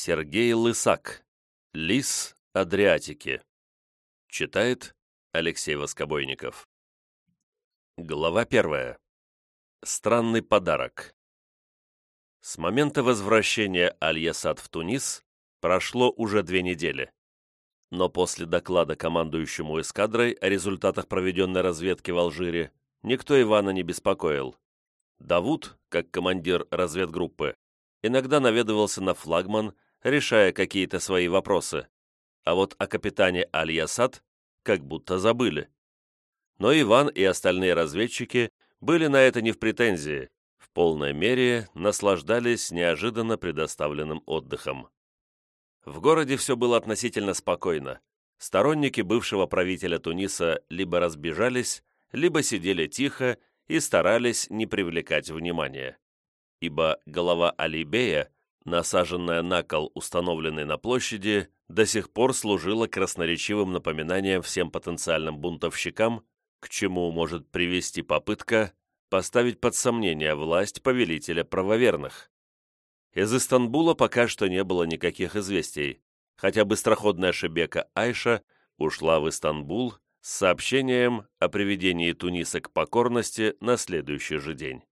Сергей Лысак. Лис Адриатики. Читает Алексей Воскобойников. Глава первая. Странный подарок. С момента возвращения Аль-Ясад в Тунис прошло уже две недели. Но после доклада командующему эскадрой о результатах проведенной разведки в Алжире никто Ивана не беспокоил. Давуд, как командир разведгруппы, иногда наведывался на флагман, решая какие-то свои вопросы, а вот о капитане Аль-Ясад как будто забыли. Но Иван и остальные разведчики были на это не в претензии, в полной мере наслаждались неожиданно предоставленным отдыхом. В городе все было относительно спокойно. Сторонники бывшего правителя Туниса либо разбежались, либо сидели тихо и старались не привлекать внимания. Ибо голова Алибея, насаженная на кол, установленный на площади, до сих пор служила красноречивым напоминанием всем потенциальным бунтовщикам, к чему может привести попытка поставить под сомнение власть повелителя правоверных. Из Истанбула пока что не было никаких известий, хотя быстроходная шебека Айша ушла в Истанбул с сообщением о приведении Туниса к покорности на следующий же день.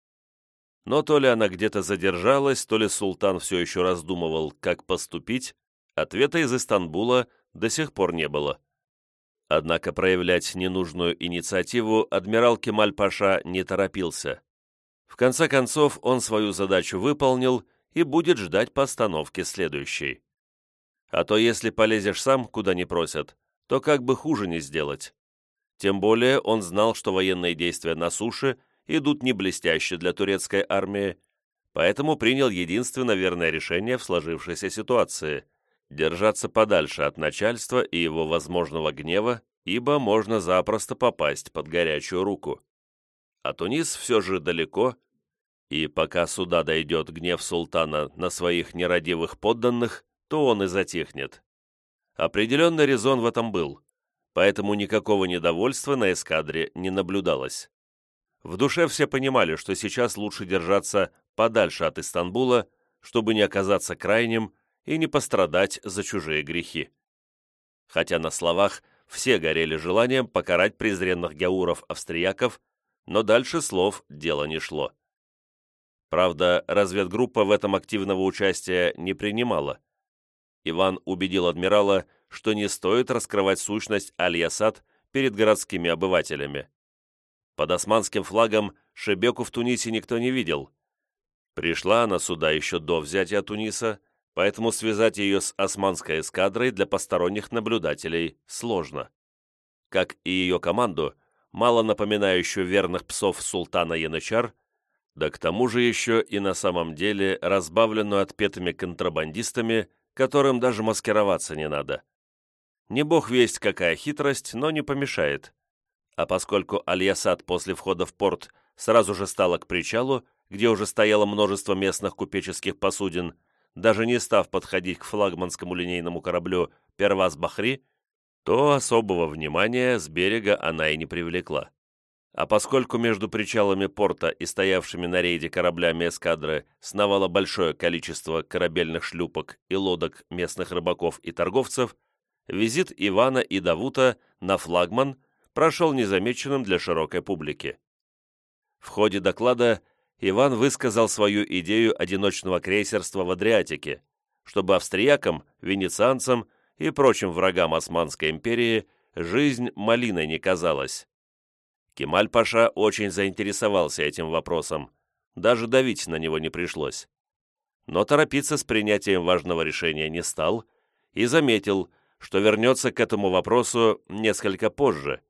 Но то ли она где-то задержалась, то ли султан все еще раздумывал, как поступить, ответа из Истанбула до сих пор не было. Однако проявлять ненужную инициативу адмирал Кемаль-Паша не торопился. В конце концов, он свою задачу выполнил и будет ждать постановки следующей. А то если полезешь сам, куда не просят, то как бы хуже не сделать. Тем более он знал, что военные действия на суше идут не блестяще для турецкой армии, поэтому принял единственно верное решение в сложившейся ситуации – держаться подальше от начальства и его возможного гнева, ибо можно запросто попасть под горячую руку. А Тунис все же далеко, и пока сюда дойдет гнев султана на своих нерадивых подданных, то он и затихнет. Определенный резон в этом был, поэтому никакого недовольства на эскадре не наблюдалось. В душе все понимали, что сейчас лучше держаться подальше от Истанбула, чтобы не оказаться крайним и не пострадать за чужие грехи. Хотя на словах все горели желанием покарать презренных гяуров-австрияков, но дальше слов дело не шло. Правда, разведгруппа в этом активного участия не принимала. Иван убедил адмирала, что не стоит раскрывать сущность Аль-Ясад перед городскими обывателями. Под османским флагом Шебеку в Тунисе никто не видел. Пришла она сюда еще до взятия Туниса, поэтому связать ее с османской эскадрой для посторонних наблюдателей сложно. Как и ее команду, мало напоминающую верных псов султана Янычар, да к тому же еще и на самом деле разбавленную отпетыми контрабандистами, которым даже маскироваться не надо. Не бог весть какая хитрость, но не помешает. А поскольку Альясад после входа в порт сразу же стала к причалу, где уже стояло множество местных купеческих посудин, даже не став подходить к флагманскому линейному кораблю «Первас-Бахри», то особого внимания с берега она и не привлекла. А поскольку между причалами порта и стоявшими на рейде кораблями эскадры сновало большое количество корабельных шлюпок и лодок местных рыбаков и торговцев, визит Ивана и Давута на флагман прошел незамеченным для широкой публики. В ходе доклада Иван высказал свою идею одиночного крейсерства в Адриатике, чтобы австриякам, венецианцам и прочим врагам Османской империи жизнь малиной не казалась. Кемаль-Паша очень заинтересовался этим вопросом, даже давить на него не пришлось. Но торопиться с принятием важного решения не стал и заметил, что вернется к этому вопросу несколько позже,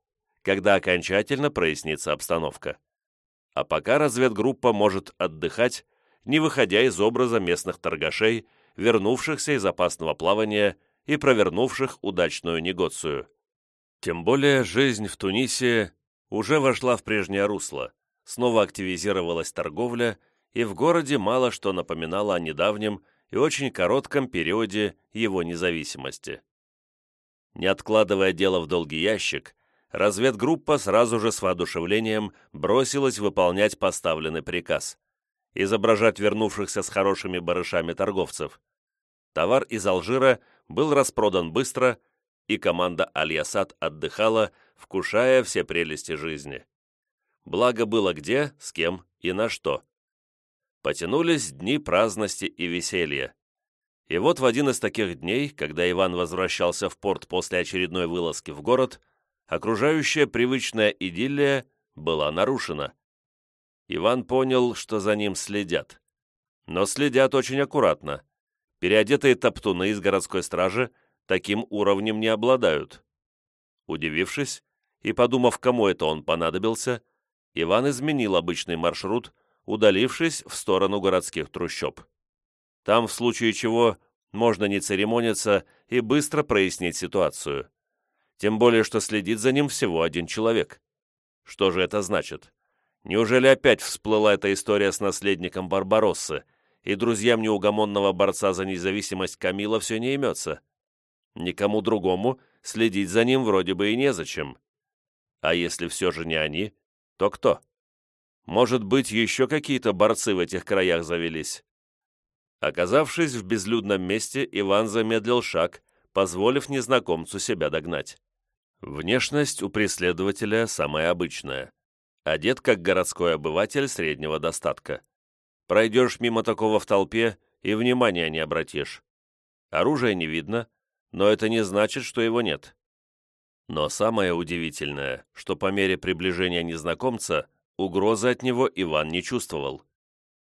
когда окончательно прояснится обстановка. А пока разведгруппа может отдыхать, не выходя из образа местных торгашей, вернувшихся из опасного плавания и провернувших удачную негоцию. Тем более жизнь в Тунисе уже вошла в прежнее русло, снова активизировалась торговля, и в городе мало что напоминало о недавнем и очень коротком периоде его независимости. Не откладывая дело в долгий ящик, разведгруппа сразу же с воодушевлением бросилась выполнять поставленный приказ – изображать вернувшихся с хорошими барышами торговцев. Товар из Алжира был распродан быстро, и команда Аль-Ясад отдыхала, вкушая все прелести жизни. Благо было где, с кем и на что. Потянулись дни праздности и веселья. И вот в один из таких дней, когда Иван возвращался в порт после очередной вылазки в город, окружающая привычная идиллия была нарушена. Иван понял, что за ним следят. Но следят очень аккуратно. Переодетые топтуны из городской стражи таким уровнем не обладают. Удивившись и подумав, кому это он понадобился, Иван изменил обычный маршрут, удалившись в сторону городских трущоб. Там, в случае чего, можно не церемониться и быстро прояснить ситуацию. Тем более, что следит за ним всего один человек. Что же это значит? Неужели опять всплыла эта история с наследником Барбароссы, и друзьям неугомонного борца за независимость Камила все не имется? Никому другому следить за ним вроде бы и незачем. А если все же не они, то кто? Может быть, еще какие-то борцы в этих краях завелись? Оказавшись в безлюдном месте, Иван замедлил шаг, позволив незнакомцу себя догнать. Внешность у преследователя самая обычная. Одет как городской обыватель среднего достатка. Пройдешь мимо такого в толпе и внимания не обратишь. Оружия не видно, но это не значит, что его нет. Но самое удивительное, что по мере приближения незнакомца угрозы от него Иван не чувствовал.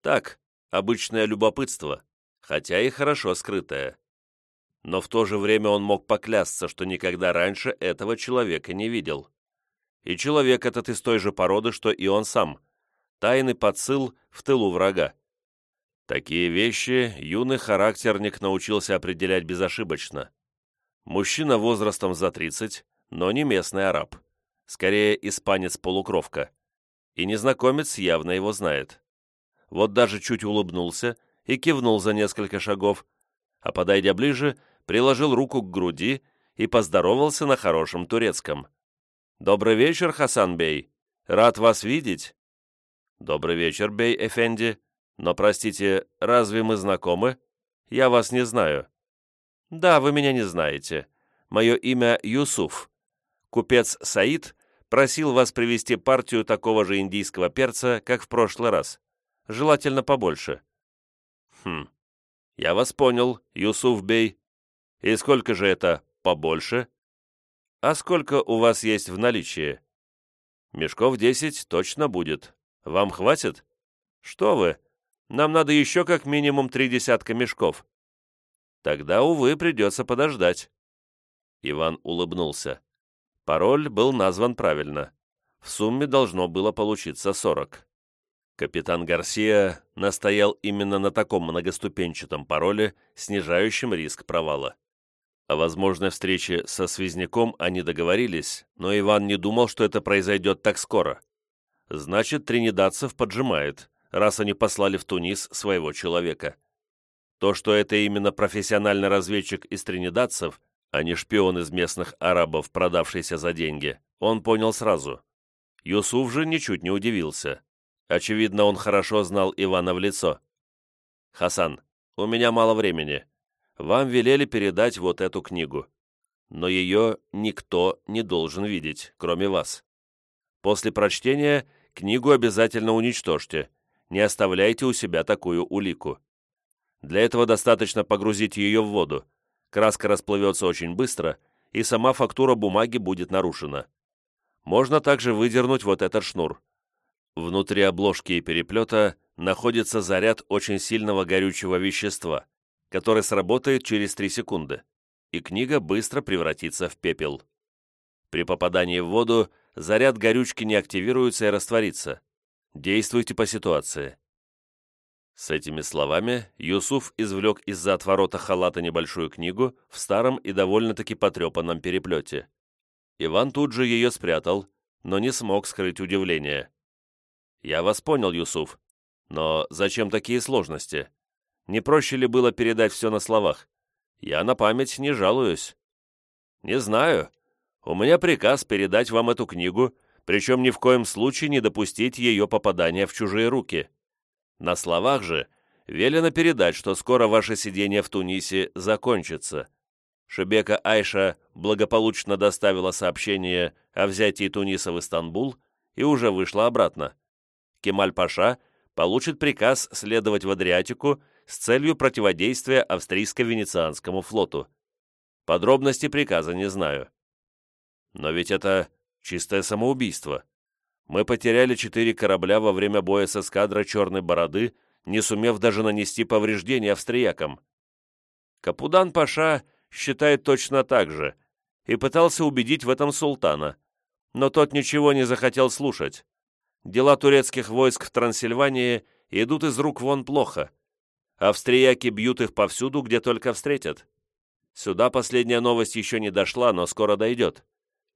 Так, обычное любопытство, хотя и хорошо скрытое. Но в то же время он мог поклясться, что никогда раньше этого человека не видел. И человек этот из той же породы, что и он сам. Тайный подсыл в тылу врага. Такие вещи юный характерник научился определять безошибочно. Мужчина возрастом за 30, но не местный араб. Скорее, испанец-полукровка. И незнакомец явно его знает вот даже чуть улыбнулся и кивнул за несколько шагов, а подойдя ближе, приложил руку к груди и поздоровался на хорошем турецком. «Добрый вечер, Хасан Бей. Рад вас видеть». «Добрый вечер, Бей Эфенди. Но, простите, разве мы знакомы? Я вас не знаю». «Да, вы меня не знаете. Мое имя Юсуф. Купец Саид просил вас привезти партию такого же индийского перца, как в прошлый раз желательно побольше». «Хм, я вас понял, Юсуф Бей. И сколько же это побольше?» «А сколько у вас есть в наличии?» «Мешков десять точно будет. Вам хватит?» «Что вы? Нам надо еще как минимум три десятка мешков». «Тогда, увы, придется подождать». Иван улыбнулся. Пароль был назван правильно. В сумме должно было получиться сорок. Капитан Гарсия настоял именно на таком многоступенчатом пароле, снижающем риск провала. О возможной встрече со связняком они договорились, но Иван не думал, что это произойдет так скоро. Значит, тринидадцев поджимает, раз они послали в Тунис своего человека. То, что это именно профессиональный разведчик из тринидадцев, а не шпион из местных арабов, продавшийся за деньги, он понял сразу. Юсуф же ничуть не удивился. Очевидно, он хорошо знал Ивана в лицо. «Хасан, у меня мало времени. Вам велели передать вот эту книгу. Но ее никто не должен видеть, кроме вас. После прочтения книгу обязательно уничтожьте. Не оставляйте у себя такую улику. Для этого достаточно погрузить ее в воду. Краска расплывется очень быстро, и сама фактура бумаги будет нарушена. Можно также выдернуть вот этот шнур. Внутри обложки и переплета находится заряд очень сильного горючего вещества, который сработает через 3 секунды, и книга быстро превратится в пепел. При попадании в воду заряд горючки не активируется и растворится. Действуйте по ситуации. С этими словами Юсуф извлек из-за отворота халата небольшую книгу в старом и довольно-таки потрепанном переплете. Иван тут же ее спрятал, но не смог скрыть удивление. «Я вас понял, Юсуф. Но зачем такие сложности? Не проще ли было передать все на словах? Я на память не жалуюсь». «Не знаю. У меня приказ передать вам эту книгу, причем ни в коем случае не допустить ее попадания в чужие руки. На словах же Велено передать, что скоро ваше сидение в Тунисе закончится. Шебека Айша благополучно доставила сообщение о взятии Туниса в Истанбул и уже вышла обратно. Кемаль-Паша получит приказ следовать в Адриатику с целью противодействия австрийско-венецианскому флоту. Подробности приказа не знаю. Но ведь это чистое самоубийство. Мы потеряли четыре корабля во время боя с эскадрой «Черной бороды», не сумев даже нанести повреждения австриякам. Капудан Паша считает точно так же и пытался убедить в этом султана, но тот ничего не захотел слушать. Дела турецких войск в Трансильвании идут из рук вон плохо. Австрияки бьют их повсюду, где только встретят. Сюда последняя новость еще не дошла, но скоро дойдет.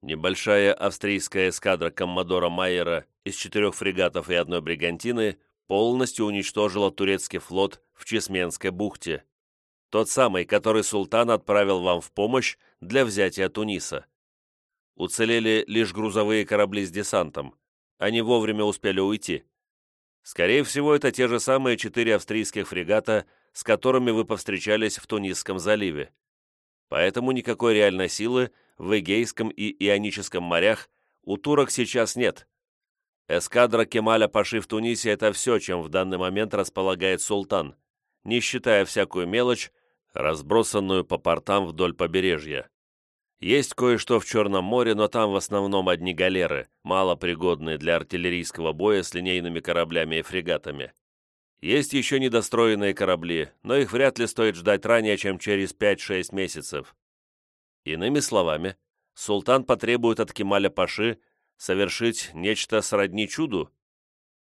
Небольшая австрийская эскадра коммодора Майера из четырех фрегатов и одной бригантины полностью уничтожила турецкий флот в Чесменской бухте. Тот самый, который султан отправил вам в помощь для взятия Туниса. Уцелели лишь грузовые корабли с десантом. Они вовремя успели уйти. Скорее всего, это те же самые четыре австрийских фрегата, с которыми вы повстречались в Тунисском заливе. Поэтому никакой реальной силы в Эгейском и Ионическом морях у турок сейчас нет. Эскадра Кемаля Паши в Тунисе – это все, чем в данный момент располагает султан, не считая всякую мелочь, разбросанную по портам вдоль побережья. Есть кое-что в Черном море, но там в основном одни галеры, мало пригодные для артиллерийского боя с линейными кораблями и фрегатами. Есть еще недостроенные корабли, но их вряд ли стоит ждать ранее, чем через 5-6 месяцев. Иными словами, султан потребует от Кемаля Паши совершить нечто сродни чуду?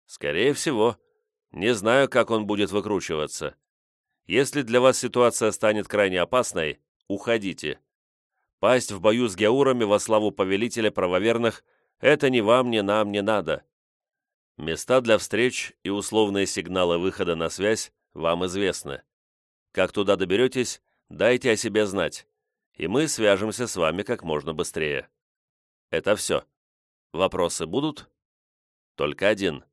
Скорее всего. Не знаю, как он будет выкручиваться. Если для вас ситуация станет крайне опасной, уходите. Пасть в бою с геурами во славу повелителя правоверных – это ни вам, ни нам не надо. Места для встреч и условные сигналы выхода на связь вам известны. Как туда доберетесь, дайте о себе знать, и мы свяжемся с вами как можно быстрее. Это все. Вопросы будут? Только один.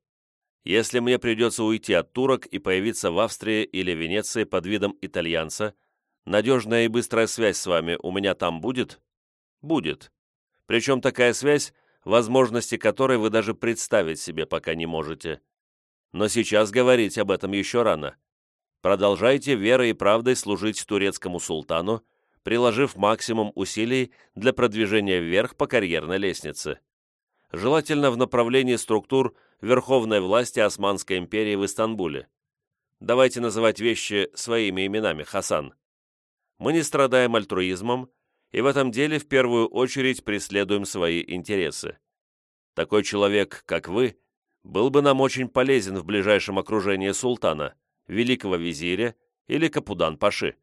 Если мне придется уйти от турок и появиться в Австрии или Венеции под видом итальянца, надежная и быстрая связь с вами у меня там будет? Будет. Причем такая связь, возможности которой вы даже представить себе пока не можете. Но сейчас говорить об этом еще рано. Продолжайте верой и правдой служить турецкому султану, приложив максимум усилий для продвижения вверх по карьерной лестнице желательно в направлении структур верховной власти Османской империи в Истанбуле. Давайте называть вещи своими именами, Хасан. Мы не страдаем альтруизмом, и в этом деле в первую очередь преследуем свои интересы. Такой человек, как вы, был бы нам очень полезен в ближайшем окружении султана, великого визиря или капудан-паши.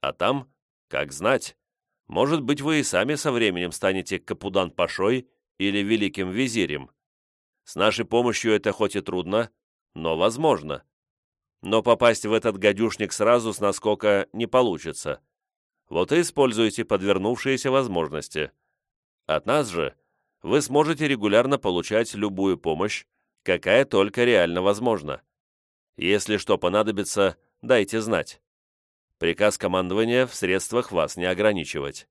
А там, как знать, может быть, вы и сами со временем станете капудан-пашой или великим визирем. С нашей помощью это хоть и трудно, но возможно. Но попасть в этот гадюшник сразу с наскока не получится. Вот и используйте подвернувшиеся возможности. От нас же вы сможете регулярно получать любую помощь, какая только реально возможна. Если что понадобится, дайте знать. Приказ командования в средствах вас не ограничивать.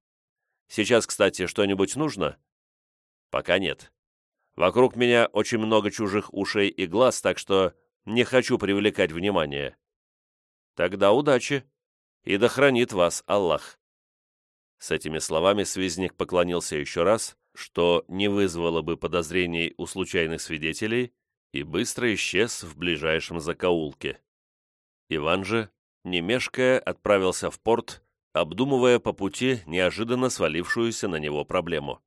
Сейчас, кстати, что-нибудь нужно? Пока нет. Вокруг меня очень много чужих ушей и глаз, так что не хочу привлекать внимание. Тогда удачи, и да хранит вас Аллах. С этими словами связник поклонился еще раз, что не вызвало бы подозрений у случайных свидетелей, и быстро исчез в ближайшем закоулке. Иван же, не мешкая, отправился в порт, обдумывая по пути неожиданно свалившуюся на него проблему.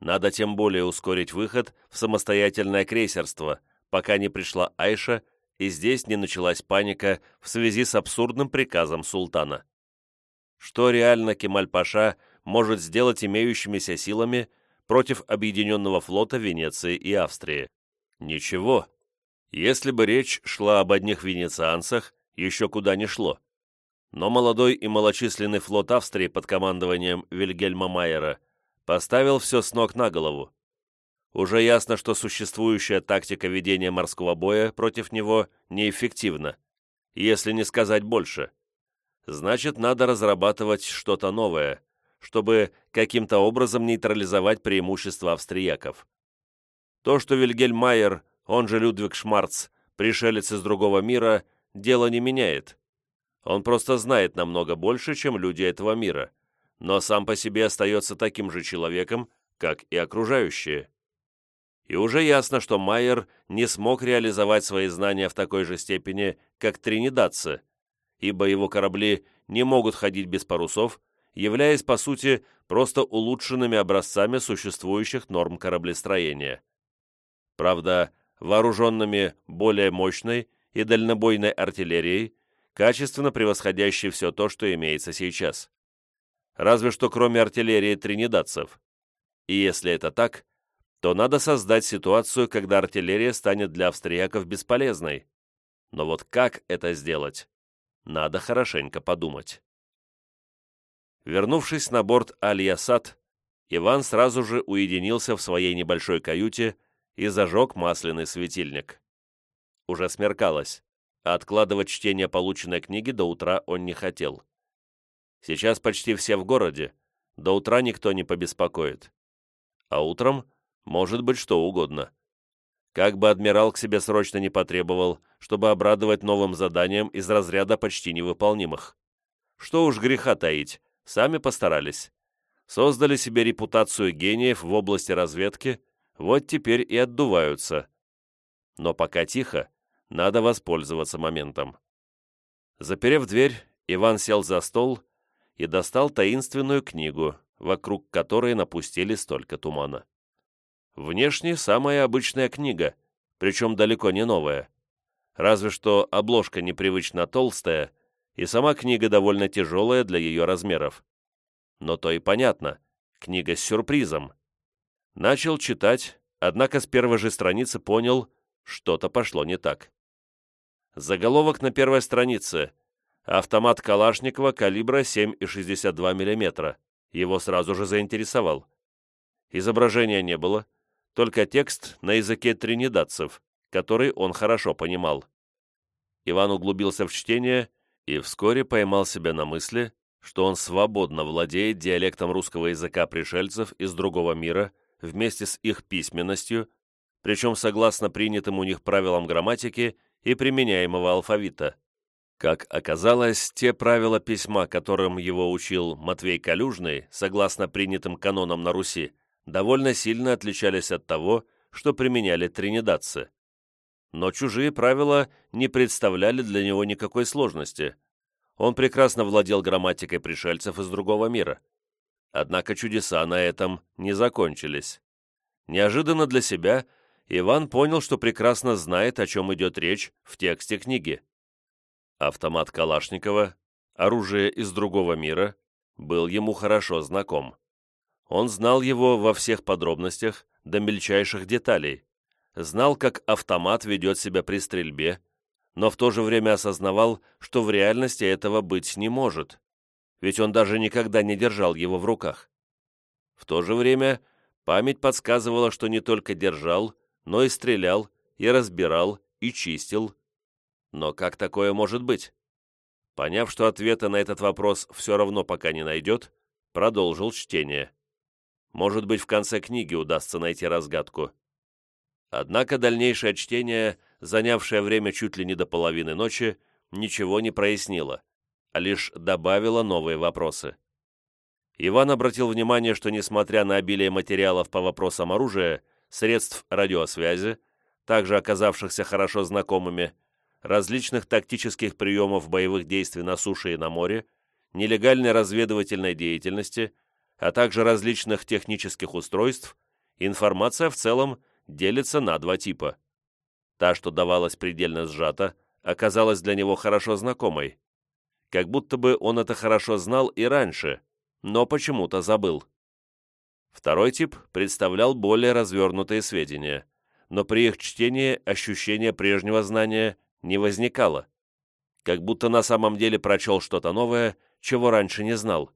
Надо тем более ускорить выход в самостоятельное крейсерство, пока не пришла Айша и здесь не началась паника в связи с абсурдным приказом султана. Что реально Кемаль-Паша может сделать имеющимися силами против объединенного флота Венеции и Австрии? Ничего. Если бы речь шла об одних венецианцах, еще куда не шло. Но молодой и малочисленный флот Австрии под командованием Вильгельма Майера – поставил все с ног на голову. Уже ясно, что существующая тактика ведения морского боя против него неэффективна, если не сказать больше. Значит, надо разрабатывать что-то новое, чтобы каким-то образом нейтрализовать преимущества австрияков. То, что Вильгельм Майер, он же Людвиг Шмарц, пришелец из другого мира, дело не меняет. Он просто знает намного больше, чем люди этого мира, но сам по себе остается таким же человеком, как и окружающие. И уже ясно, что Майер не смог реализовать свои знания в такой же степени, как тринидадцы, ибо его корабли не могут ходить без парусов, являясь, по сути, просто улучшенными образцами существующих норм кораблестроения. Правда, вооруженными более мощной и дальнобойной артиллерией, качественно превосходящей все то, что имеется сейчас. Разве что кроме артиллерии тринидадцев. И если это так, то надо создать ситуацию, когда артиллерия станет для австрияков бесполезной. Но вот как это сделать? Надо хорошенько подумать. Вернувшись на борт Аль-Ясад, Иван сразу же уединился в своей небольшой каюте и зажег масляный светильник. Уже смеркалось, а откладывать чтение полученной книги до утра он не хотел. Сейчас почти все в городе, до утра никто не побеспокоит. А утром может быть что угодно. Как бы адмирал к себе срочно не потребовал, чтобы обрадовать новым заданием из разряда почти невыполнимых. Что уж греха таить, сами постарались. Создали себе репутацию гениев в области разведки, вот теперь и отдуваются. Но пока тихо, надо воспользоваться моментом. Заперев дверь, Иван сел за стол и достал таинственную книгу, вокруг которой напустили столько тумана. Внешне самая обычная книга, причем далеко не новая. Разве что обложка непривычно толстая, и сама книга довольно тяжелая для ее размеров. Но то и понятно, книга с сюрпризом. Начал читать, однако с первой же страницы понял, что-то пошло не так. Заголовок на первой странице. Автомат Калашникова калибра 7,62 мм. Его сразу же заинтересовал. Изображения не было, только текст на языке тринидадцев, который он хорошо понимал. Иван углубился в чтение и вскоре поймал себя на мысли, что он свободно владеет диалектом русского языка пришельцев из другого мира вместе с их письменностью, причем согласно принятым у них правилам грамматики и применяемого алфавита. Как оказалось, те правила письма, которым его учил Матвей Калюжный, согласно принятым канонам на Руси, довольно сильно отличались от того, что применяли тринидадцы. Но чужие правила не представляли для него никакой сложности. Он прекрасно владел грамматикой пришельцев из другого мира. Однако чудеса на этом не закончились. Неожиданно для себя Иван понял, что прекрасно знает, о чем идет речь в тексте книги. Автомат Калашникова, оружие из другого мира, был ему хорошо знаком. Он знал его во всех подробностях, до мельчайших деталей, знал, как автомат ведет себя при стрельбе, но в то же время осознавал, что в реальности этого быть не может, ведь он даже никогда не держал его в руках. В то же время память подсказывала, что не только держал, но и стрелял, и разбирал, и чистил. Но как такое может быть? Поняв, что ответа на этот вопрос все равно пока не найдет, продолжил чтение. Может быть, в конце книги удастся найти разгадку. Однако дальнейшее чтение, занявшее время чуть ли не до половины ночи, ничего не прояснило, а лишь добавило новые вопросы. Иван обратил внимание, что несмотря на обилие материалов по вопросам оружия, средств радиосвязи, также оказавшихся хорошо знакомыми, различных тактических приемов боевых действий на суше и на море, нелегальной разведывательной деятельности – а также различных технических устройств, информация в целом делится на два типа. Та, что давалась предельно сжато, оказалась для него хорошо знакомой. Как будто бы он это хорошо знал и раньше, но почему-то забыл. Второй тип представлял более развернутые сведения, но при их чтении ощущение прежнего знания не возникало. Как будто на самом деле прочел что-то новое, чего раньше не знал.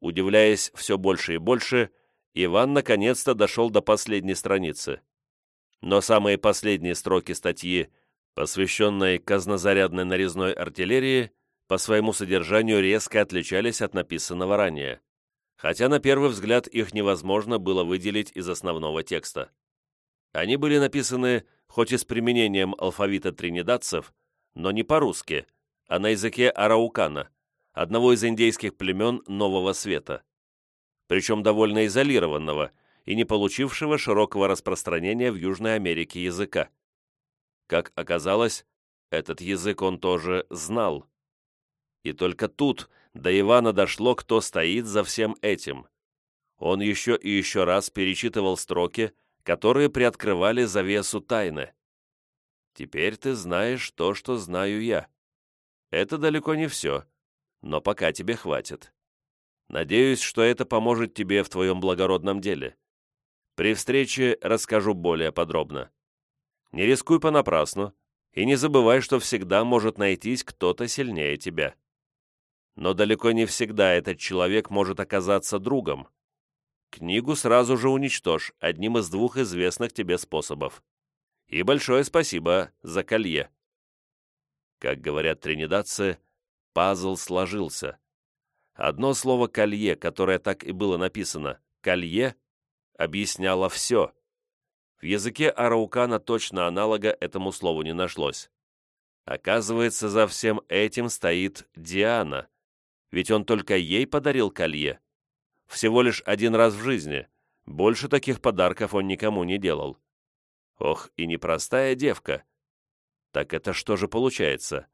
Удивляясь все больше и больше, Иван наконец-то дошел до последней страницы. Но самые последние строки статьи посвященной казнозарядной нарезной артиллерии, по своему содержанию резко отличались от написанного ранее, хотя на первый взгляд их невозможно было выделить из основного текста. Они были написаны хоть и с применением алфавита тринидадцев, но не по-русски, а на языке араукана, одного из индейских племен Нового Света, причем довольно изолированного и не получившего широкого распространения в Южной Америке языка. Как оказалось, этот язык он тоже знал. И только тут до Ивана дошло, кто стоит за всем этим. Он еще и еще раз перечитывал строки, которые приоткрывали завесу тайны. «Теперь ты знаешь то, что знаю я. Это далеко не все, но пока тебе хватит. Надеюсь, что это поможет тебе в твоем благородном деле. При встрече расскажу более подробно. Не рискуй понапрасну и не забывай, что всегда может найтись кто-то сильнее тебя. Но далеко не всегда этот человек может оказаться другом. Книгу сразу же уничтожь одним из двух известных тебе способов. И большое спасибо за колье. Как говорят тринидадцы, пазл сложился. Одно слово «колье», которое так и было написано «колье», объясняло все. В языке араукана точно аналога этому слову не нашлось. Оказывается, за всем этим стоит Диана, ведь он только ей подарил колье. Всего лишь один раз в жизни, больше таких подарков он никому не делал. Ох, и непростая девка. Так это что же получается?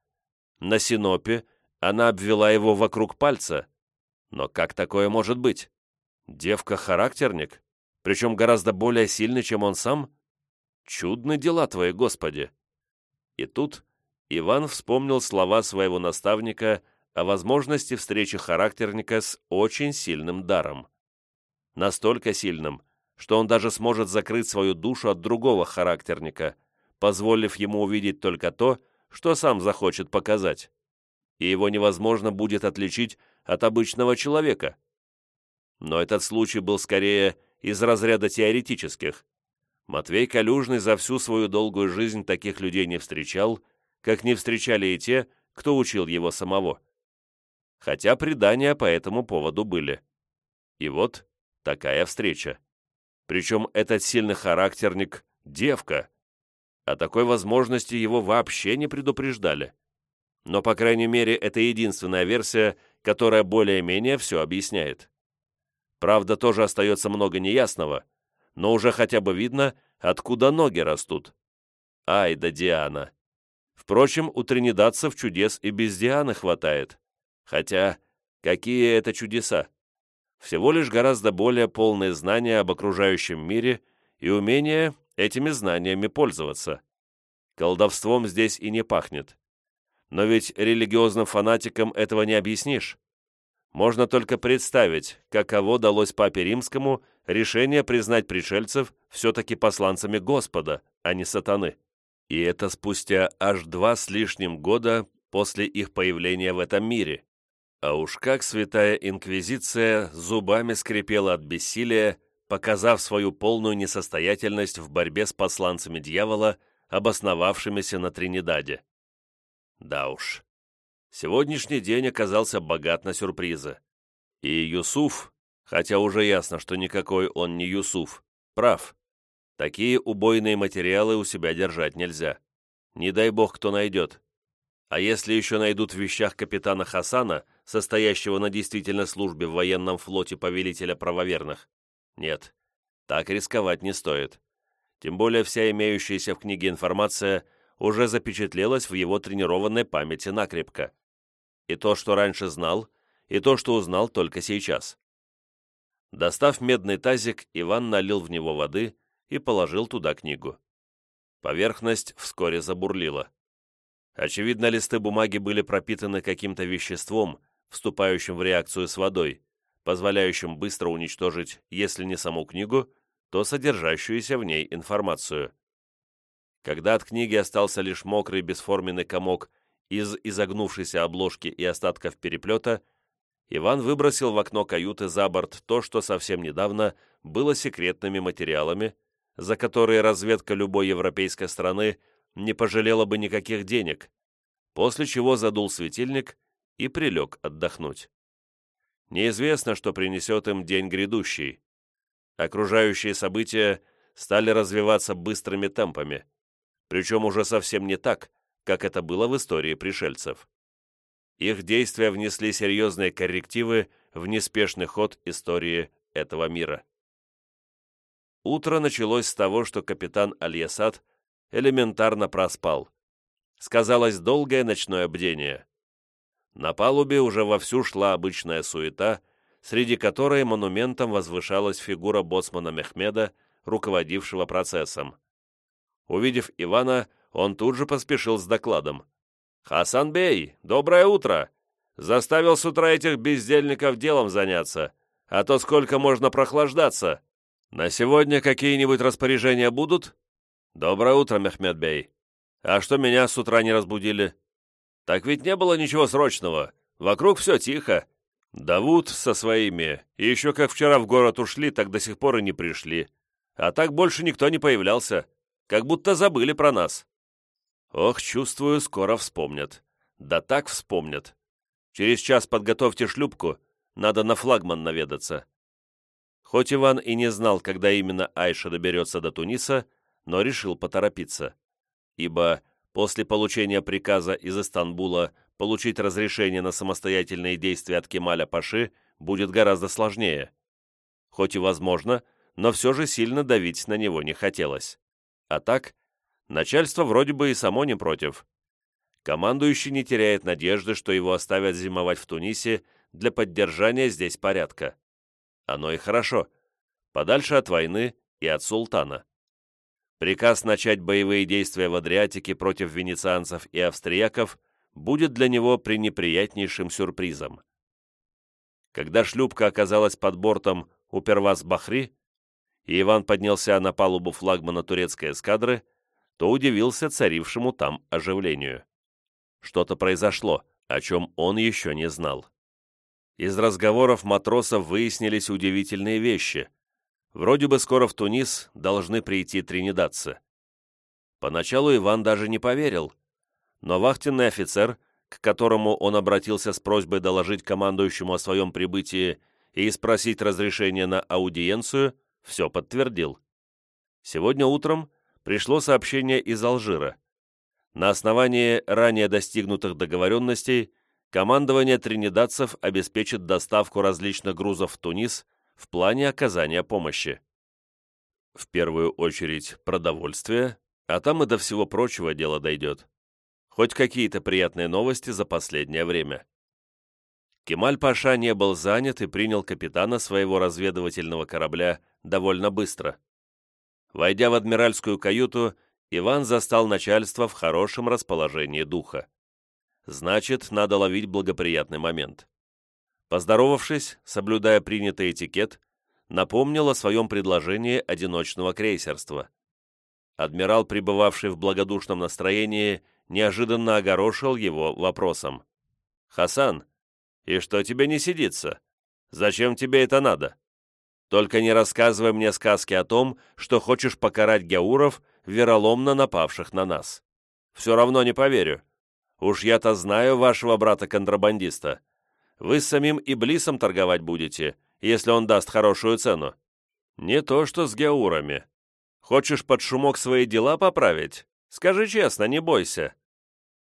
На Синопе она обвела его вокруг пальца. Но как такое может быть? Девка-характерник? Причем гораздо более сильный, чем он сам? Чудны дела твои, Господи!» И тут Иван вспомнил слова своего наставника о возможности встречи характерника с очень сильным даром. Настолько сильным, что он даже сможет закрыть свою душу от другого характерника, позволив ему увидеть только то, что сам захочет показать. И его невозможно будет отличить от обычного человека. Но этот случай был скорее из разряда теоретических. Матвей Калюжный за всю свою долгую жизнь таких людей не встречал, как не встречали и те, кто учил его самого. Хотя предания по этому поводу были. И вот такая встреча. Причем этот сильный характерник – девка. О такой возможности его вообще не предупреждали. Но, по крайней мере, это единственная версия, которая более-менее все объясняет. Правда, тоже остается много неясного, но уже хотя бы видно, откуда ноги растут. Ай да Диана. Впрочем, у тринидадцев чудес и без Дианы хватает. Хотя, какие это чудеса? Всего лишь гораздо более полные знания об окружающем мире и умение этими знаниями пользоваться. Колдовством здесь и не пахнет. Но ведь религиозным фанатикам этого не объяснишь. Можно только представить, каково далось Папе Римскому решение признать пришельцев все-таки посланцами Господа, а не сатаны. И это спустя аж два с лишним года после их появления в этом мире. А уж как святая инквизиция зубами скрипела от бессилия, показав свою полную несостоятельность в борьбе с посланцами дьявола, обосновавшимися на Тринидаде. Да уж, Сегодняшний день оказался богат на сюрпризы. И Юсуф, хотя уже ясно, что никакой он не Юсуф, прав. Такие убойные материалы у себя держать нельзя. Не дай бог, кто найдет. А если еще найдут в вещах капитана Хасана, состоящего на действительной службе в военном флоте повелителя правоверных? Нет, так рисковать не стоит. Тем более вся имеющаяся в книге информация уже запечатлелась в его тренированной памяти накрепко и то, что раньше знал, и то, что узнал только сейчас. Достав медный тазик, Иван налил в него воды и положил туда книгу. Поверхность вскоре забурлила. Очевидно, листы бумаги были пропитаны каким-то веществом, вступающим в реакцию с водой, позволяющим быстро уничтожить, если не саму книгу, то содержащуюся в ней информацию. Когда от книги остался лишь мокрый бесформенный комок из изогнувшейся обложки и остатков переплета, Иван выбросил в окно каюты за борт то, что совсем недавно было секретными материалами, за которые разведка любой европейской страны не пожалела бы никаких денег, после чего задул светильник и прилег отдохнуть. Неизвестно, что принесет им день грядущий. Окружающие события стали развиваться быстрыми темпами, причем уже совсем не так, как это было в истории пришельцев. Их действия внесли серьезные коррективы в неспешный ход истории этого мира. Утро началось с того, что капитан Альясад элементарно проспал. Сказалось долгое ночное бдение. На палубе уже вовсю шла обычная суета, среди которой монументом возвышалась фигура боцмана Мехмеда, руководившего процессом. Увидев Ивана, он тут же поспешил с докладом. «Хасан Бей, доброе утро! Заставил с утра этих бездельников делом заняться, а то сколько можно прохлаждаться. На сегодня какие-нибудь распоряжения будут?» «Доброе утро, Мехмед Бей. А что меня с утра не разбудили?» «Так ведь не было ничего срочного. Вокруг все тихо. Давуд со своими, и еще как вчера в город ушли, так до сих пор и не пришли. А так больше никто не появлялся. Как будто забыли про нас». «Ох, чувствую, скоро вспомнят. Да так вспомнят. Через час подготовьте шлюпку, надо на флагман наведаться». Хоть Иван и не знал, когда именно Айша доберется до Туниса, но решил поторопиться, ибо после получения приказа из Истанбула получить разрешение на самостоятельные действия от Кемаля Паши будет гораздо сложнее. Хоть и возможно, но все же сильно давить на него не хотелось. А так, начальство вроде бы и само не против. Командующий не теряет надежды, что его оставят зимовать в Тунисе для поддержания здесь порядка. Оно и хорошо. Подальше от войны и от султана. Приказ начать боевые действия в Адриатике против венецианцев и австрияков будет для него пренеприятнейшим сюрпризом. Когда шлюпка оказалась под бортом у Первас-Бахри, и Иван поднялся на палубу флагмана турецкой эскадры, то удивился царившему там оживлению. Что-то произошло, о чем он еще не знал. Из разговоров матросов выяснились удивительные вещи – Вроде бы скоро в Тунис должны прийти тринидадцы. Поначалу Иван даже не поверил, но вахтенный офицер, к которому он обратился с просьбой доложить командующему о своем прибытии и спросить разрешение на аудиенцию, все подтвердил. Сегодня утром пришло сообщение из Алжира. На основании ранее достигнутых договоренностей командование тринидадцев обеспечит доставку различных грузов в Тунис в плане оказания помощи. В первую очередь продовольствие, а там и до всего прочего дело дойдет. Хоть какие-то приятные новости за последнее время. Кемаль-Паша не был занят и принял капитана своего разведывательного корабля довольно быстро. Войдя в адмиральскую каюту, Иван застал начальство в хорошем расположении духа. Значит, надо ловить благоприятный момент. Поздоровавшись, соблюдая принятый этикет, напомнил о своем предложении одиночного крейсерства. Адмирал, пребывавший в благодушном настроении, неожиданно огорошил его вопросом. «Хасан, и что тебе не сидится? Зачем тебе это надо? Только не рассказывай мне сказки о том, что хочешь покарать геуров, вероломно напавших на нас. Все равно не поверю. Уж я-то знаю вашего брата-контрабандиста вы с самим Иблисом торговать будете, если он даст хорошую цену. Не то что с геурами. Хочешь под шумок свои дела поправить? Скажи честно, не бойся».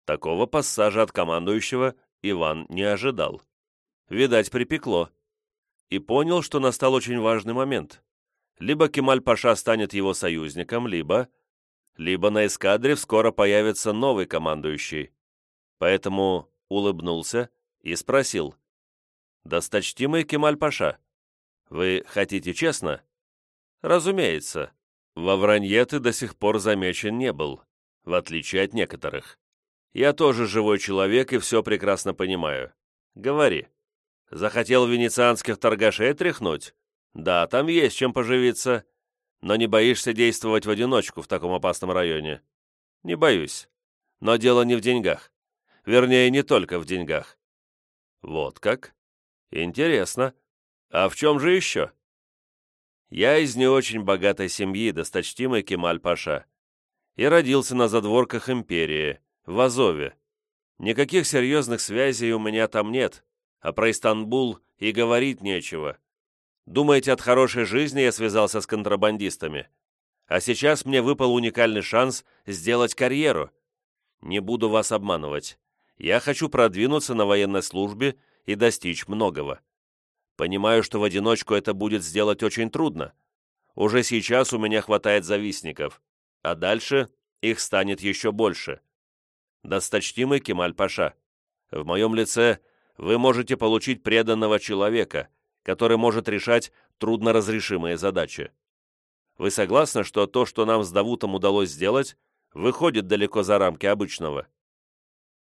Такого пассажа от командующего Иван не ожидал. Видать, припекло. И понял, что настал очень важный момент. Либо Кемаль-Паша станет его союзником, либо... Либо на эскадре скоро появится новый командующий. Поэтому улыбнулся, и спросил. «Досточтимый Кемаль-Паша, вы хотите честно?» «Разумеется. Во вранье ты до сих пор замечен не был, в отличие от некоторых. Я тоже живой человек и все прекрасно понимаю. Говори. Захотел венецианских торгашей тряхнуть? Да, там есть чем поживиться. Но не боишься действовать в одиночку в таком опасном районе? Не боюсь. Но дело не в деньгах. Вернее, не только в деньгах. «Вот как? Интересно. А в чем же еще?» «Я из не очень богатой семьи, досточтимый Кемаль-Паша. и родился на задворках империи, в Азове. Никаких серьезных связей у меня там нет, а про Истанбул и говорить нечего. Думаете, от хорошей жизни я связался с контрабандистами? А сейчас мне выпал уникальный шанс сделать карьеру. Не буду вас обманывать. Я хочу продвинуться на военной службе и достичь многого. Понимаю, что в одиночку это будет сделать очень трудно. Уже сейчас у меня хватает завистников, а дальше их станет еще больше. Досточтимый Кемаль-Паша, в моем лице вы можете получить преданного человека, который может решать трудноразрешимые задачи. Вы согласны, что то, что нам с Давутом удалось сделать, выходит далеко за рамки обычного?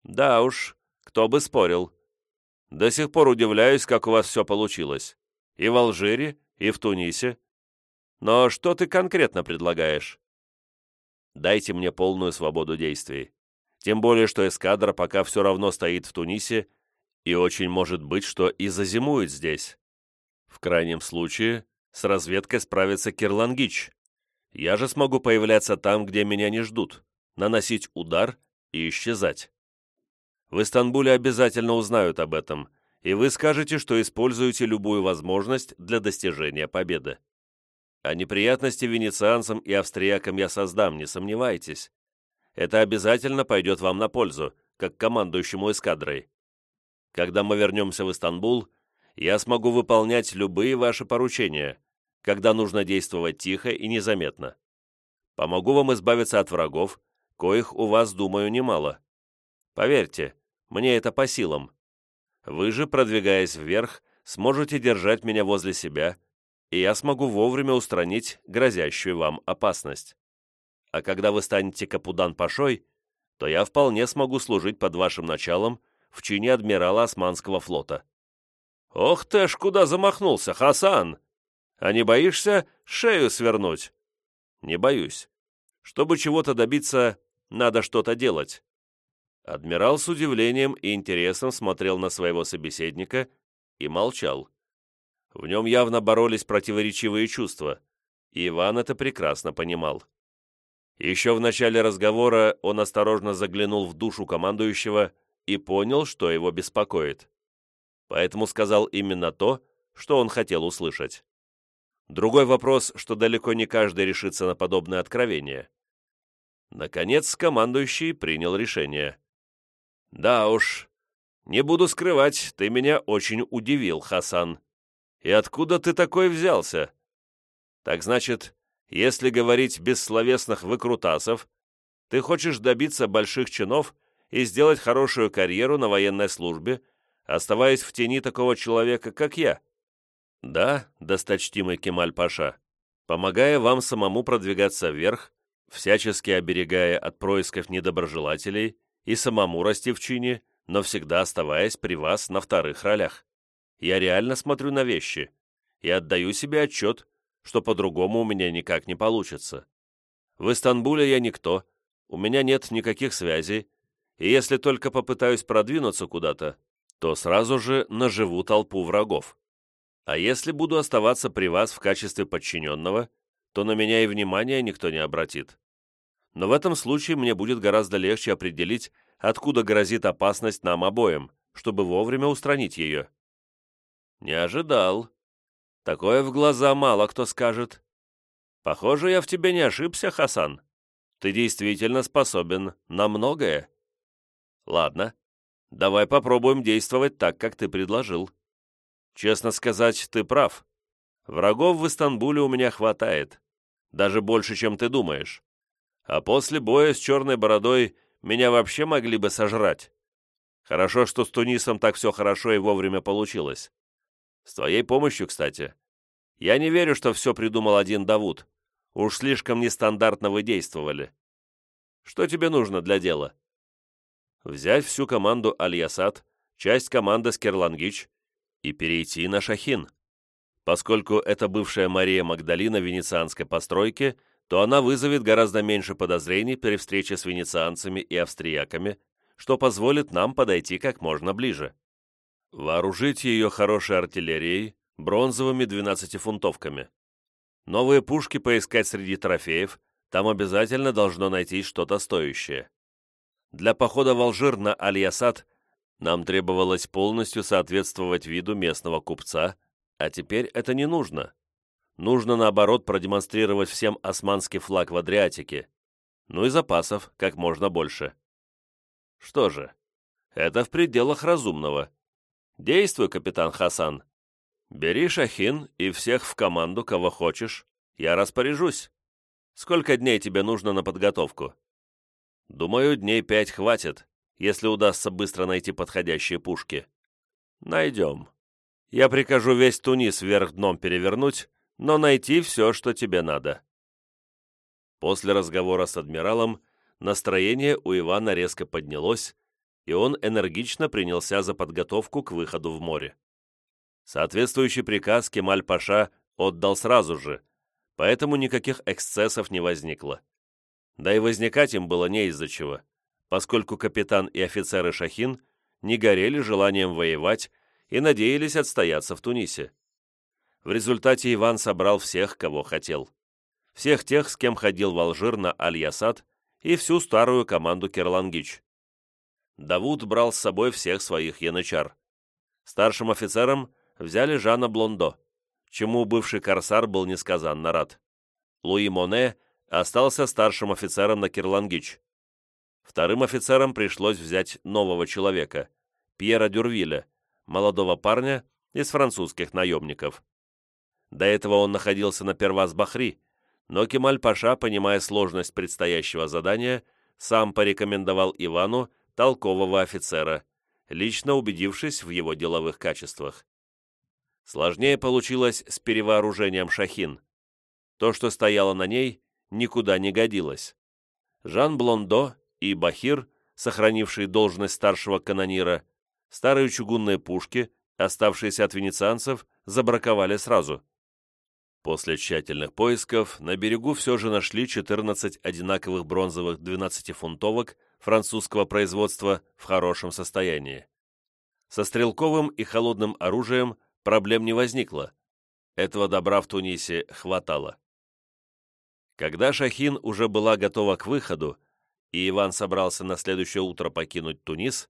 Да уж, кто бы спорил. До сих пор удивляюсь, как у вас все получилось. И в Алжире, и в Тунисе. Но что ты конкретно предлагаешь? Дайте мне полную свободу действий. Тем более, что эскадра пока все равно стоит в Тунисе, и очень может быть, что и зазимует здесь. В крайнем случае, с разведкой справится Кирлангич. Я же смогу появляться там, где меня не ждут, наносить удар и исчезать. В Истанбуле обязательно узнают об этом, и вы скажете, что используете любую возможность для достижения победы. А неприятности венецианцам и австриякам я создам, не сомневайтесь. Это обязательно пойдет вам на пользу, как командующему эскадрой. Когда мы вернемся в Истанбул, я смогу выполнять любые ваши поручения, когда нужно действовать тихо и незаметно. Помогу вам избавиться от врагов, коих у вас, думаю, немало. Поверьте, мне это по силам. Вы же, продвигаясь вверх, сможете держать меня возле себя, и я смогу вовремя устранить грозящую вам опасность. А когда вы станете Капудан-Пашой, то я вполне смогу служить под вашим началом в чине адмирала Османского флота. Ох ты ж, куда замахнулся, Хасан! А не боишься шею свернуть? Не боюсь. Чтобы чего-то добиться, надо что-то делать. Адмирал с удивлением и интересом смотрел на своего собеседника и молчал. В нем явно боролись противоречивые чувства, и Иван это прекрасно понимал. Еще в начале разговора он осторожно заглянул в душу командующего и понял, что его беспокоит. Поэтому сказал именно то, что он хотел услышать. Другой вопрос, что далеко не каждый решится на подобное откровение. Наконец, командующий принял решение. «Да уж, не буду скрывать, ты меня очень удивил, Хасан. И откуда ты такой взялся? Так значит, если говорить без словесных выкрутасов, ты хочешь добиться больших чинов и сделать хорошую карьеру на военной службе, оставаясь в тени такого человека, как я? Да, досточтимый Кемаль-Паша, помогая вам самому продвигаться вверх, всячески оберегая от происков недоброжелателей и самому расти в чине, но всегда оставаясь при вас на вторых ролях. Я реально смотрю на вещи и отдаю себе отчет, что по-другому у меня никак не получится. В Истанбуле я никто, у меня нет никаких связей, и если только попытаюсь продвинуться куда-то, то сразу же наживу толпу врагов. А если буду оставаться при вас в качестве подчиненного, то на меня и внимания никто не обратит но в этом случае мне будет гораздо легче определить, откуда грозит опасность нам обоим, чтобы вовремя устранить ее. Не ожидал. Такое в глаза мало кто скажет. Похоже, я в тебе не ошибся, Хасан. Ты действительно способен на многое. Ладно, давай попробуем действовать так, как ты предложил. Честно сказать, ты прав. Врагов в Истанбуле у меня хватает. Даже больше, чем ты думаешь а после боя с черной бородой меня вообще могли бы сожрать. Хорошо, что с Тунисом так все хорошо и вовремя получилось. С твоей помощью, кстати. Я не верю, что все придумал один Давуд. Уж слишком нестандартно вы действовали. Что тебе нужно для дела? Взять всю команду Аль-Ясад, часть команды Скерлангич и перейти на Шахин. Поскольку это бывшая Мария Магдалина венецианской постройки, то она вызовет гораздо меньше подозрений при встрече с венецианцами и австрияками, что позволит нам подойти как можно ближе. Вооружить ее хорошей артиллерией, бронзовыми 12-фунтовками. Новые пушки поискать среди трофеев, Там обязательно должно найтись что-то стоящее. Для похода в Алжир на Аль-Ясад нам требовалось полностью соответствовать виду местного купца, а теперь это не нужно. Нужно, наоборот, продемонстрировать всем османский флаг в Адриатике. Ну и запасов как можно больше. Что же, это в пределах разумного. Действуй, капитан Хасан. Бери Шахин и всех в команду, кого хочешь. Я распоряжусь. Сколько дней тебе нужно на подготовку? Думаю, дней пять хватит, если удастся быстро найти подходящие пушки. Найдем. Я прикажу весь Тунис вверх дном перевернуть, но найти все, что тебе надо. После разговора с адмиралом настроение у Ивана резко поднялось, и он энергично принялся за подготовку к выходу в море. Соответствующий приказ Кемаль-Паша отдал сразу же, поэтому никаких эксцессов не возникло. Да и возникать им было не из-за чего, поскольку капитан и офицеры Шахин не горели желанием воевать и надеялись отстояться в Тунисе. В результате Иван собрал всех, кого хотел. Всех тех, с кем ходил в Алжир на Аль-Ясад, и всю старую команду Кирлангич. Давуд брал с собой всех своих янычар. Старшим офицером взяли Жана Блондо, чему бывший корсар был несказанно рад. Луи Моне остался старшим офицером на Кирлангич. Вторым офицером пришлось взять нового человека, Пьера Дюрвиля, молодого парня из французских наемников. До этого он находился на Перваз-Бахри, но Кемаль-Паша, понимая сложность предстоящего задания, сам порекомендовал Ивану толкового офицера, лично убедившись в его деловых качествах. Сложнее получилось с перевооружением «Шахин». То, что стояло на ней, никуда не годилось. Жан Блондо и Бахир, сохранившие должность старшего канонира, старые чугунные пушки, оставшиеся от венецианцев, забраковали сразу. После тщательных поисков на берегу все же нашли 14 одинаковых бронзовых 12-фунтовок французского производства в хорошем состоянии. Со стрелковым и холодным оружием проблем не возникло. Этого добра в Тунисе хватало. Когда Шахин уже была готова к выходу, и Иван собрался на следующее утро покинуть Тунис,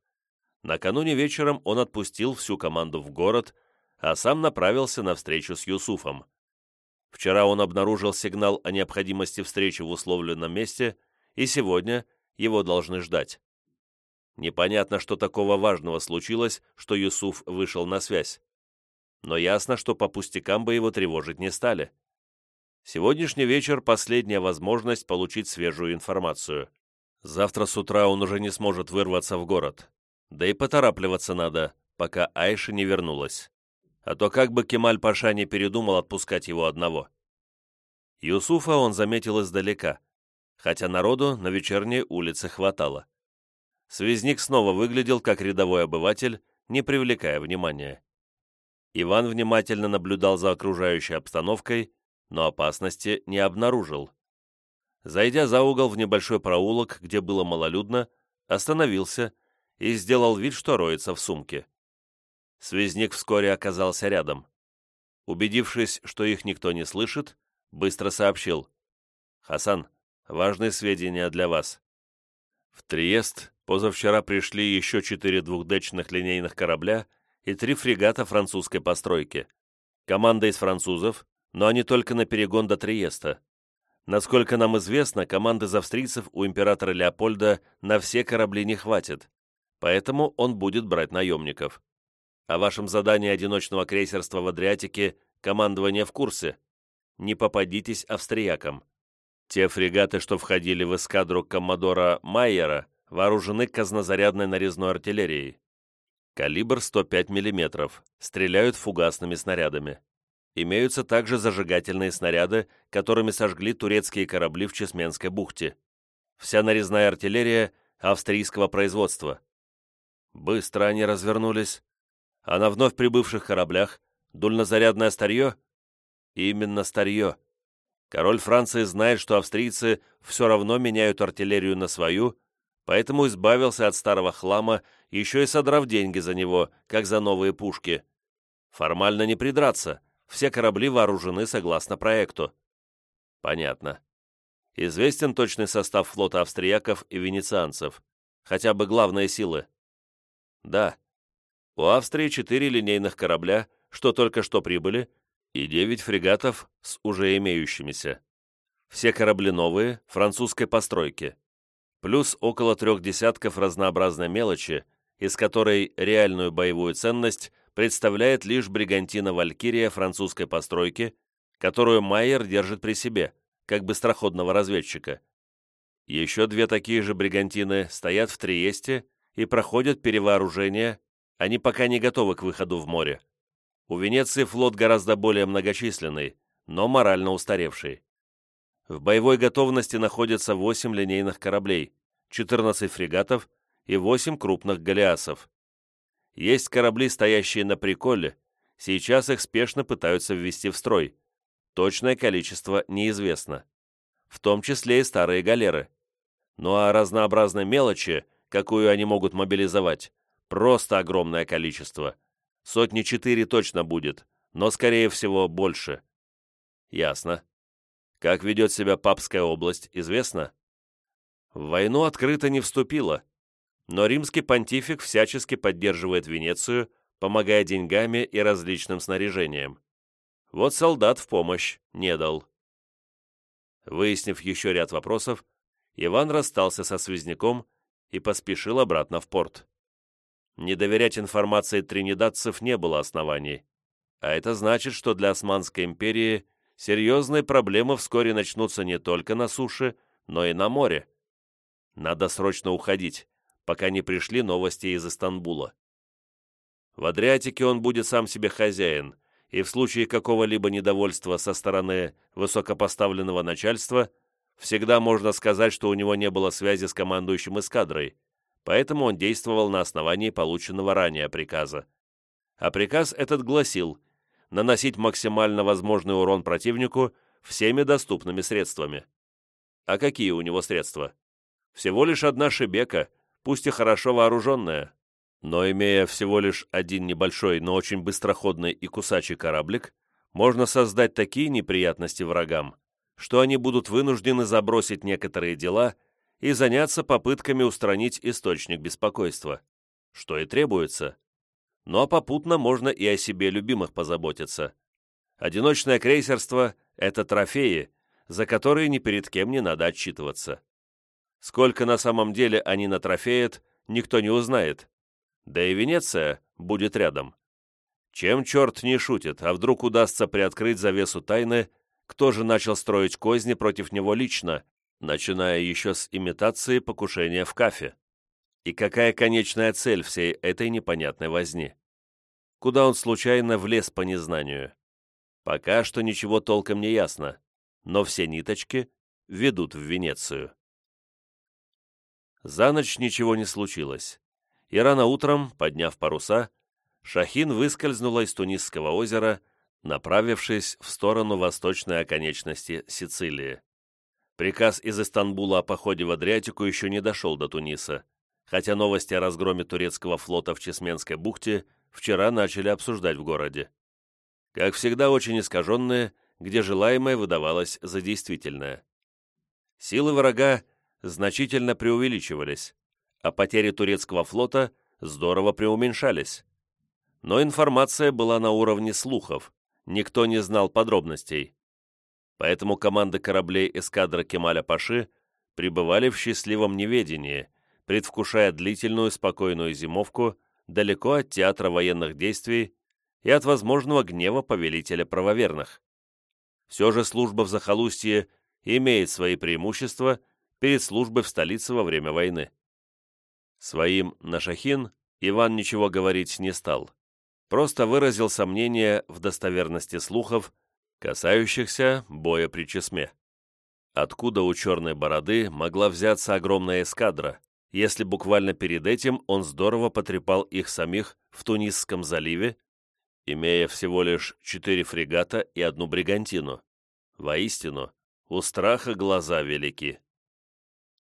накануне вечером он отпустил всю команду в город, а сам направился на встречу с Юсуфом. Вчера он обнаружил сигнал о необходимости встречи в условленном месте, и сегодня его должны ждать. Непонятно, что такого важного случилось, что Юсуф вышел на связь. Но ясно, что по пустякам бы его тревожить не стали. Сегодняшний вечер – последняя возможность получить свежую информацию. Завтра с утра он уже не сможет вырваться в город. Да и поторапливаться надо, пока Айша не вернулась. А то как бы Кемаль-Паша не передумал отпускать его одного. Юсуфа он заметил издалека, хотя народу на вечерней улице хватало. Связник снова выглядел как рядовой обыватель, не привлекая внимания. Иван внимательно наблюдал за окружающей обстановкой, но опасности не обнаружил. Зайдя за угол в небольшой проулок, где было малолюдно, остановился и сделал вид, что роется в сумке. Связник вскоре оказался рядом. Убедившись, что их никто не слышит, быстро сообщил. «Хасан, важные сведения для вас. В Триест позавчера пришли еще четыре двухдечных линейных корабля и три фрегата французской постройки. Команда из французов, но они только на перегон до Триеста. Насколько нам известно, команды из у императора Леопольда на все корабли не хватит, поэтому он будет брать наемников. О вашем задании одиночного крейсерства в Адриатике командование в курсе. Не попадитесь австриякам. Те фрегаты, что входили в эскадру коммодора Майера, вооружены казнозарядной нарезной артиллерией. Калибр 105 мм, стреляют фугасными снарядами. Имеются также зажигательные снаряды, которыми сожгли турецкие корабли в Чесменской бухте. Вся нарезная артиллерия австрийского производства. Быстро они развернулись. А на вновь прибывших кораблях дульнозарядное старье? Именно старье. Король Франции знает, что австрийцы все равно меняют артиллерию на свою, поэтому избавился от старого хлама, еще и содрав деньги за него, как за новые пушки. Формально не придраться, все корабли вооружены согласно проекту. Понятно. Известен точный состав флота австрияков и венецианцев, хотя бы главные силы. Да, у Австрии четыре линейных корабля, что только что прибыли, и девять фрегатов с уже имеющимися. Все корабли новые, французской постройки. Плюс около трех десятков разнообразной мелочи, из которой реальную боевую ценность представляет лишь бригантина «Валькирия» французской постройки, которую Майер держит при себе, как быстроходного разведчика. Еще две такие же бригантины стоят в Триесте и проходят перевооружение, они пока не готовы к выходу в море. У Венеции флот гораздо более многочисленный, но морально устаревший. В боевой готовности находятся 8 линейных кораблей, 14 фрегатов и 8 крупных галеасов. Есть корабли, стоящие на приколе, сейчас их спешно пытаются ввести в строй. Точное количество неизвестно. В том числе и старые галеры. Ну а разнообразной мелочи, какую они могут мобилизовать, просто огромное количество. Сотни четыре точно будет, но, скорее всего, больше. Ясно. Как ведет себя Папская область, известно? В войну открыто не вступила, но римский понтифик всячески поддерживает Венецию, помогая деньгами и различным снаряжением. Вот солдат в помощь не дал. Выяснив еще ряд вопросов, Иван расстался со связняком и поспешил обратно в порт. Не доверять информации тринидадцев не было оснований, а это значит, что для Османской империи серьезные проблемы вскоре начнутся не только на суше, но и на море. Надо срочно уходить, пока не пришли новости из Истанбула. В Адриатике он будет сам себе хозяин, и в случае какого-либо недовольства со стороны высокопоставленного начальства всегда можно сказать, что у него не было связи с командующим эскадрой, поэтому он действовал на основании полученного ранее приказа. А приказ этот гласил наносить максимально возможный урон противнику всеми доступными средствами. А какие у него средства? Всего лишь одна шибека, пусть и хорошо вооруженная, но имея всего лишь один небольшой, но очень быстроходный и кусачий кораблик, можно создать такие неприятности врагам, что они будут вынуждены забросить некоторые дела и заняться попытками устранить источник беспокойства, что и требуется но попутно можно и о себе любимых позаботиться. Одиночное крейсерство — это трофеи, за которые ни перед кем не надо отчитываться. Сколько на самом деле они натрофеят, никто не узнает. Да и Венеция будет рядом. Чем черт не шутит, а вдруг удастся приоткрыть завесу тайны, кто же начал строить козни против него лично, начиная еще с имитации покушения в кафе? И какая конечная цель всей этой непонятной возни? Куда он случайно влез по незнанию? Пока что ничего толком не ясно, но все ниточки ведут в Венецию. За ночь ничего не случилось, и рано утром, подняв паруса, Шахин выскользнула из Тунисского озера, направившись в сторону восточной оконечности Сицилии. Приказ из Истанбула о походе в Адриатику еще не дошел до Туниса, хотя новости о разгроме турецкого флота в Чесменской бухте вчера начали обсуждать в городе. Как всегда, очень искаженные, где желаемое выдавалось за действительное. Силы врага значительно преувеличивались, а потери турецкого флота здорово преуменьшались. Но информация была на уровне слухов, никто не знал подробностей. Поэтому команды кораблей эскадры Кемаля Паши пребывали в счастливом неведении, предвкушая длительную спокойную зимовку далеко от театра военных действий и от возможного гнева повелителя правоверных. Все же служба в захолустье имеет свои преимущества перед службой в столице во время войны. Своим на Шахин Иван ничего говорить не стал, просто выразил сомнение в достоверности слухов, касающихся боя при Чесме. Откуда у черной бороды могла взяться огромная эскадра, если буквально перед этим он здорово потрепал их самих в Тунисском заливе, имея всего лишь четыре фрегата и одну бригантину. Воистину, у страха глаза велики.